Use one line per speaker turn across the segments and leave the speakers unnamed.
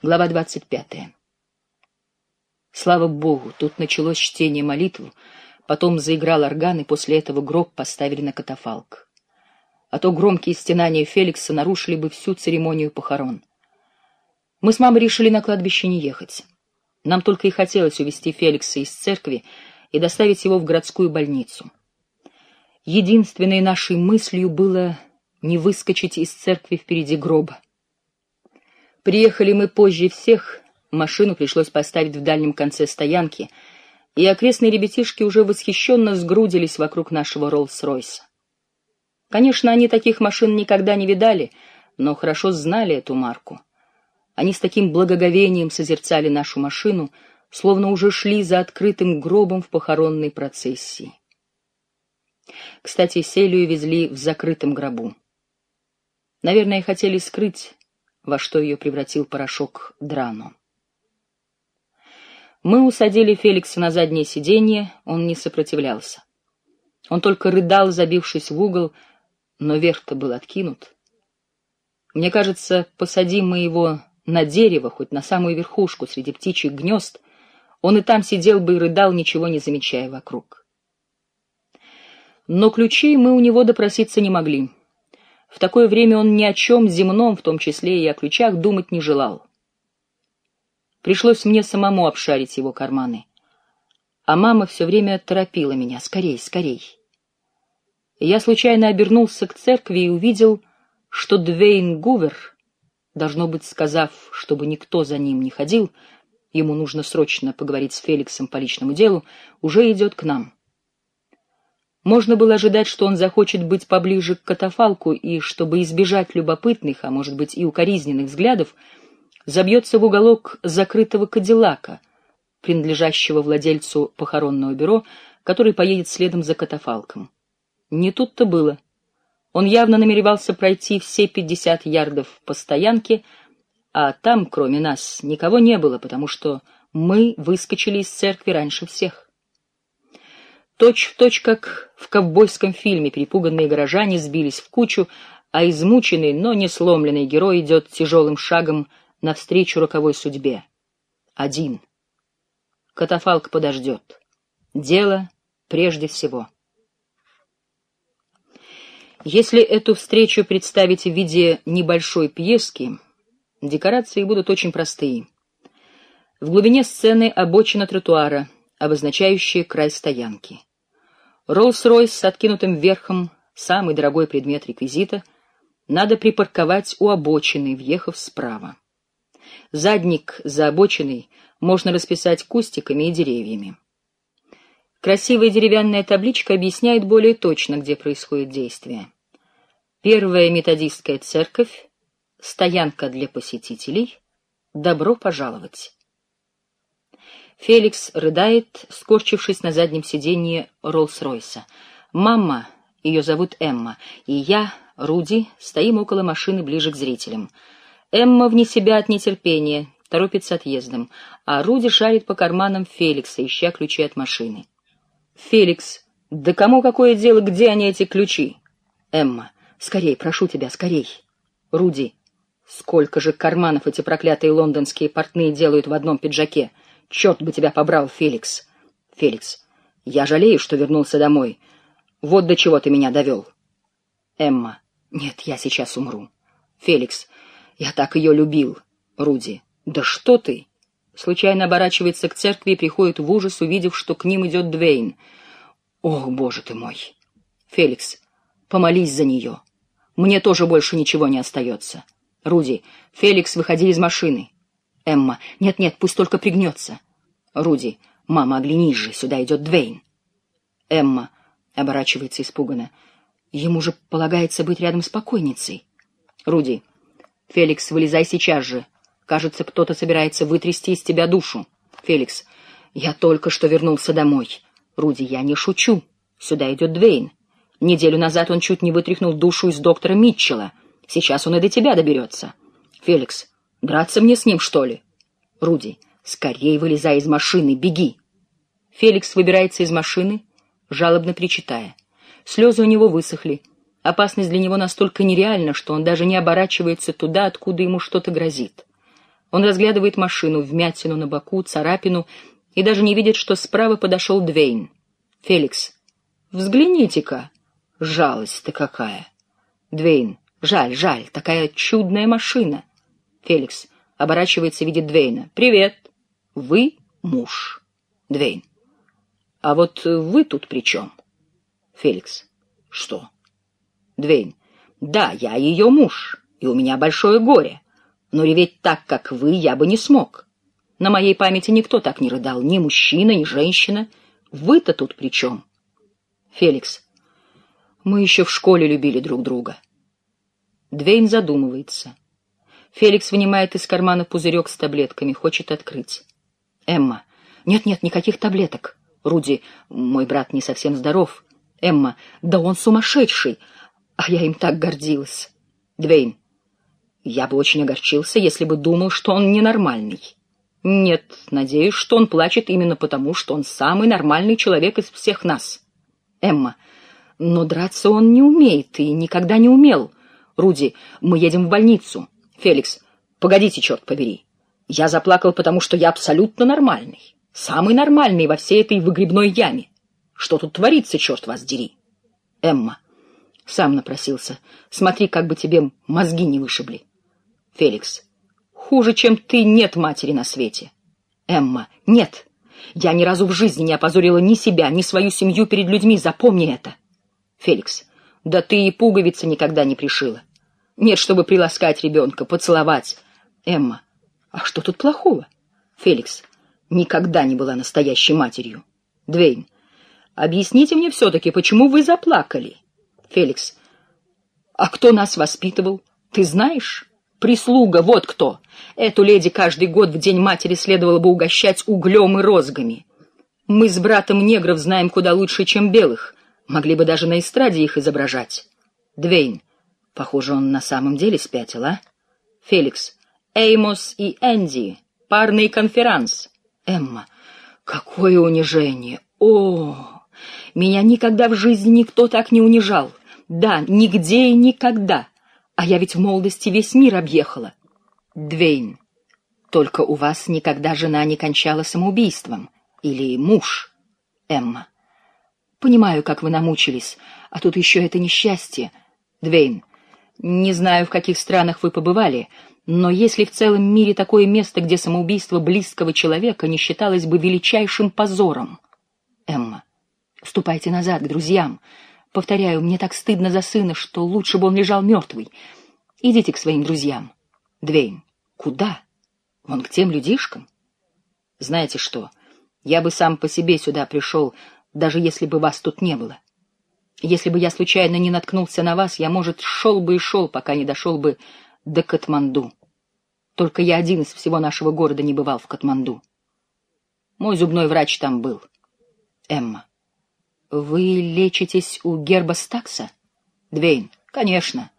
Глава 25. Слава Богу, тут началось чтение молитвы, потом заиграл орган, и после этого гроб поставили на катафалк. А то громкие стенания Феликса нарушили бы всю церемонию похорон. Мы с мамой решили на кладбище не ехать. Нам только и хотелось увезти Феликса из церкви и доставить его в городскую больницу. Единственной нашей мыслью было не выскочить из церкви впереди гроба. Приехали мы позже всех, машину пришлось поставить в дальнем конце стоянки, и окрестные ребятишки уже восхищенно сгрудились вокруг нашего Роллс-Ройса. Конечно, они таких машин никогда не видали, но хорошо знали эту марку. Они с таким благоговением созерцали нашу машину, словно уже шли за открытым гробом в похоронной процессии. Кстати, Селию везли в закрытом гробу. Наверное, хотели скрыть во что ее превратил порошок Драно. Мы усадили Феликса на заднее сиденье, он не сопротивлялся. Он только рыдал, забившись в угол, но верх-то был откинут. Мне кажется, посадим мы его на дерево, хоть на самую верхушку, среди птичьих гнезд, он и там сидел бы и рыдал, ничего не замечая вокруг. Но ключей мы у него допроситься не могли. В такое время он ни о чем земном, в том числе и о ключах, думать не желал. Пришлось мне самому обшарить его карманы. А мама все время торопила меня. «Скорей, скорей!» я случайно обернулся к церкви и увидел, что Двейн Гувер, должно быть, сказав, чтобы никто за ним не ходил, ему нужно срочно поговорить с Феликсом по личному делу, уже идет к нам. Можно было ожидать, что он захочет быть поближе к катафалку и, чтобы избежать любопытных, а может быть и укоризненных взглядов, забьется в уголок закрытого кадиллака, принадлежащего владельцу похоронного бюро, который поедет следом за катафалком. Не тут-то было. Он явно намеревался пройти все пятьдесят ярдов по стоянке, а там, кроме нас, никого не было, потому что мы выскочили из церкви раньше всех. Точь в точь, как в ковбойском фильме, перепуганные горожане сбились в кучу, а измученный, но не сломленный герой идет тяжелым шагом навстречу роковой судьбе. Один. Катафалк подождет. Дело прежде всего. Если эту встречу представить в виде небольшой пьески, декорации будут очень простые. В глубине сцены обочина тротуара, обозначающая край стоянки. Роллс-Ройс с откинутым верхом, самый дорогой предмет реквизита, надо припарковать у обочины, въехав справа. Задник за обочиной можно расписать кустиками и деревьями. Красивая деревянная табличка объясняет более точно, где происходит действие. Первая методистская церковь, стоянка для посетителей, добро пожаловать. Феликс рыдает, скорчившись на заднем сиденье Роллс-Ройса. Мама, ее зовут Эмма, и я, Руди, стоим около машины ближе к зрителям. Эмма вне себя от нетерпения, торопится отъездом, а Руди шарит по карманам Феликса, ища ключи от машины. Феликс, да кому какое дело, где они эти ключи? Эмма, скорей, прошу тебя, скорей. Руди, сколько же карманов эти проклятые лондонские портные делают в одном пиджаке? Черт бы тебя побрал, Феликс. Феликс, я жалею, что вернулся домой. Вот до чего ты меня довел. Эмма, нет, я сейчас умру. Феликс, я так ее любил. Руди, да что ты? Случайно оборачивается к церкви и приходит в ужас, увидев, что к ним идет Двейн. Ох, боже ты мой. Феликс, помолись за нее. Мне тоже больше ничего не остается. Руди, Феликс, выходи из машины. Эмма. Нет-нет, пусть только пригнется. Руди. Мама, оглянись же, сюда идет Двейн. Эмма. Оборачивается испуганно. Ему же полагается быть рядом с покойницей. Руди. Феликс, вылезай сейчас же. Кажется, кто-то собирается вытрясти из тебя душу. Феликс. Я только что вернулся домой. Руди, я не шучу. Сюда идет Двейн. Неделю назад он чуть не вытряхнул душу из доктора Митчелла. Сейчас он и до тебя доберется. Феликс. Драться мне с ним, что ли? Руди, скорее вылезай из машины, беги. Феликс выбирается из машины, жалобно причитая. Слезы у него высохли. Опасность для него настолько нереальна, что он даже не оборачивается туда, откуда ему что-то грозит. Он разглядывает машину, вмятину на боку, царапину, и даже не видит, что справа подошел Двейн. «Феликс, взгляните-ка! Жалость-то какая!» «Двейн, жаль, жаль, такая чудная машина!» Феликс оборачивается, видит Двейна. «Привет! Вы муж!» Двейн. «А вот вы тут при чем?» Феликс. «Что?» Двейн. «Да, я ее муж, и у меня большое горе. Но реветь так, как вы, я бы не смог. На моей памяти никто так не рыдал, ни мужчина, ни женщина. Вы-то тут при чем? Феликс. Мы еще в школе любили друг друга. Двейн задумывается. Феликс вынимает из кармана пузырек с таблетками, хочет открыть. Эмма. Нет-нет, никаких таблеток. Руди, мой брат не совсем здоров. Эмма. Да он сумасшедший. А я им так гордилась. Двейн. Я бы очень огорчился, если бы думал, что он ненормальный. Нет, надеюсь, что он плачет именно потому, что он самый нормальный человек из всех нас. Эмма. Но драться он не умеет и никогда не умел. Руди, мы едем в больницу. Феликс. Погодите, черт побери. Я заплакал, потому что я абсолютно нормальный. Самый нормальный во всей этой выгребной яме. Что тут творится, черт вас дери? Эмма. Сам напросился. Смотри, как бы тебе мозги не вышибли. Феликс. Хуже, чем ты, нет матери на свете. Эмма. Нет. Я ни разу в жизни не опозорила ни себя, ни свою семью перед людьми, запомни это. Феликс. Да ты и пуговицы никогда не пришила. Нет, чтобы приласкать ребенка, поцеловать. Эмма. А что тут плохого? Феликс. Никогда не была настоящей матерью. Двейн. Объясните мне все-таки, почему вы заплакали? Феликс. А кто нас воспитывал? Ты знаешь? Прислуга, вот кто. Эту леди каждый год в День матери следовало бы угощать углем и розгами. Мы с братом негров знаем куда лучше, чем белых. Могли бы даже на эстраде их изображать. Двейн. Похоже, он на самом деле спятил, а? Феликс. Эймос и Энди. Парный конферанс. Эмма. Какое унижение. О, меня никогда в жизни никто так не унижал. Да, нигде и никогда. А я ведь в молодости весь мир объехала. Двейн, только у вас никогда жена не кончала самоубийством. Или муж. Эмма. Понимаю, как вы намучились, а тут еще это несчастье. Двейн, не знаю, в каких странах вы побывали, но если в целом мире такое место, где самоубийство близкого человека не считалось бы величайшим позором. Эмма. Ступайте назад, к друзьям. Повторяю, мне так стыдно за сына, что лучше бы он лежал мертвый. Идите к своим друзьям. Двейн, куда? Вон к тем людишкам. Знаете что, я бы сам по себе сюда пришел, даже если бы вас тут не было. Если бы я случайно не наткнулся на вас, я, может, шел бы и шел, пока не дошел бы до Катманду. Только я один из всего нашего города не бывал в Катманду. Мой зубной врач там был. Эмма. Вы лечитесь у Герба Стакса? Двейн. Конечно.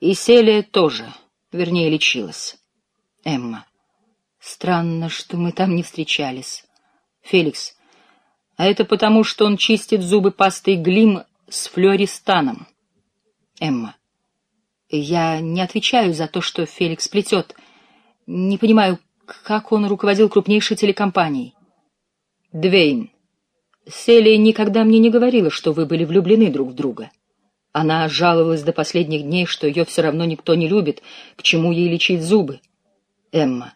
И Селия тоже, вернее, лечилась. Эмма. Странно, что мы там не встречались. Феликс. А это потому, что он чистит зубы пастой Глим с флюористаном. Эмма. Я не отвечаю за то, что Феликс плетет. Не понимаю, как он руководил крупнейшей телекомпанией. Двейн. Селия никогда мне не говорила, что вы были влюблены друг в друга. Она жаловалась до последних дней, что ее все равно никто не любит, к чему ей лечить зубы. Эмма.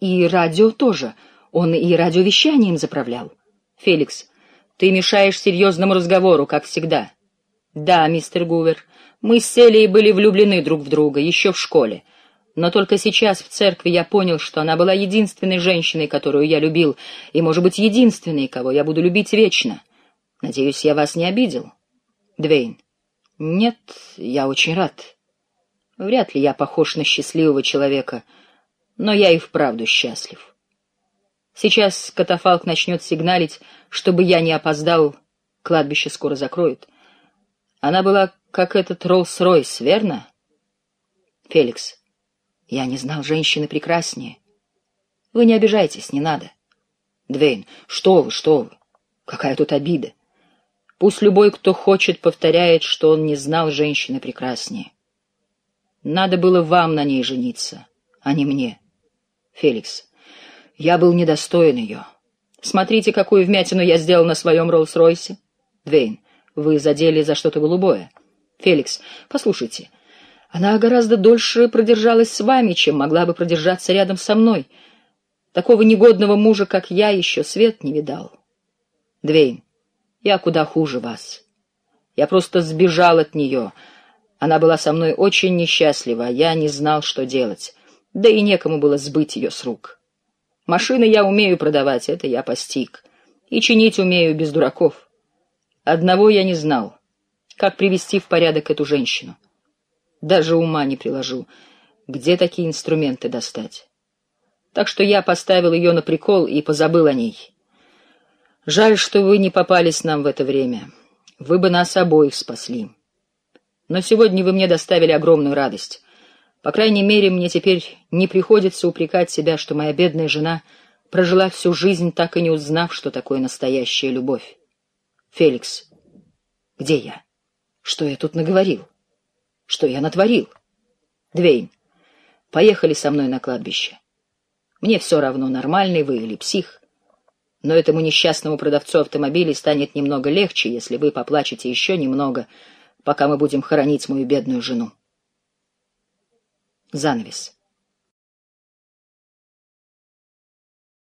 И радио тоже. Он и радиовещанием заправлял. Феликс. Ты мешаешь серьезному разговору, как всегда. Да, мистер Гувер, мы с Селией были влюблены друг в друга еще в школе. Но только сейчас в церкви я понял, что она была единственной женщиной, которую я любил, и, может быть, единственной, кого я буду любить вечно. Надеюсь, я вас не обидел. Двейн. Нет, я очень рад. Вряд ли я похож на счастливого человека, но я и вправду счастлив. Сейчас катафалк начнет сигналить, чтобы я не опоздал, кладбище скоро закроют. Она была как этот Роллс-Ройс, верно? Феликс. Я не знал женщины прекраснее. Вы не обижайтесь, не надо. Двейн, что вы, что вы? Какая тут обида? Пусть любой, кто хочет, повторяет, что он не знал женщины прекраснее. Надо было вам на ней жениться, а не мне. Феликс. Я был недостоин ее. Смотрите, какую вмятину я сделал на своем Роллс-Ройсе. Двейн. Вы задели за что-то голубое. Феликс. Послушайте. Она гораздо дольше продержалась с вами, чем могла бы продержаться рядом со мной. Такого негодного мужа, как я, еще свет не видал. Двейн. Я куда хуже вас. Я просто сбежал от нее. Она была со мной очень несчастлива, а я не знал, что делать. Да и некому было сбыть ее с рук. Машины я умею продавать, это я постиг. И чинить умею без дураков. Одного я не знал. Как привести в порядок эту женщину? Даже ума не приложу. Где такие инструменты достать? Так что я поставил ее на прикол и позабыл о ней. Жаль, что вы не попались нам в это время. Вы бы нас обоих спасли. Но сегодня вы мне доставили огромную радость. По крайней мере, мне теперь не приходится упрекать себя, что моя бедная жена прожила всю жизнь, так и не узнав, что такое настоящая любовь. Феликс, где я? Что я тут наговорил? Что я натворил? Двейн, поехали со мной на кладбище. Мне все равно, нормальный вы или псих. Но этому несчастному продавцу автомобилей станет немного легче, если вы поплачете еще немного, пока мы будем хоронить мою бедную жену. Занавес.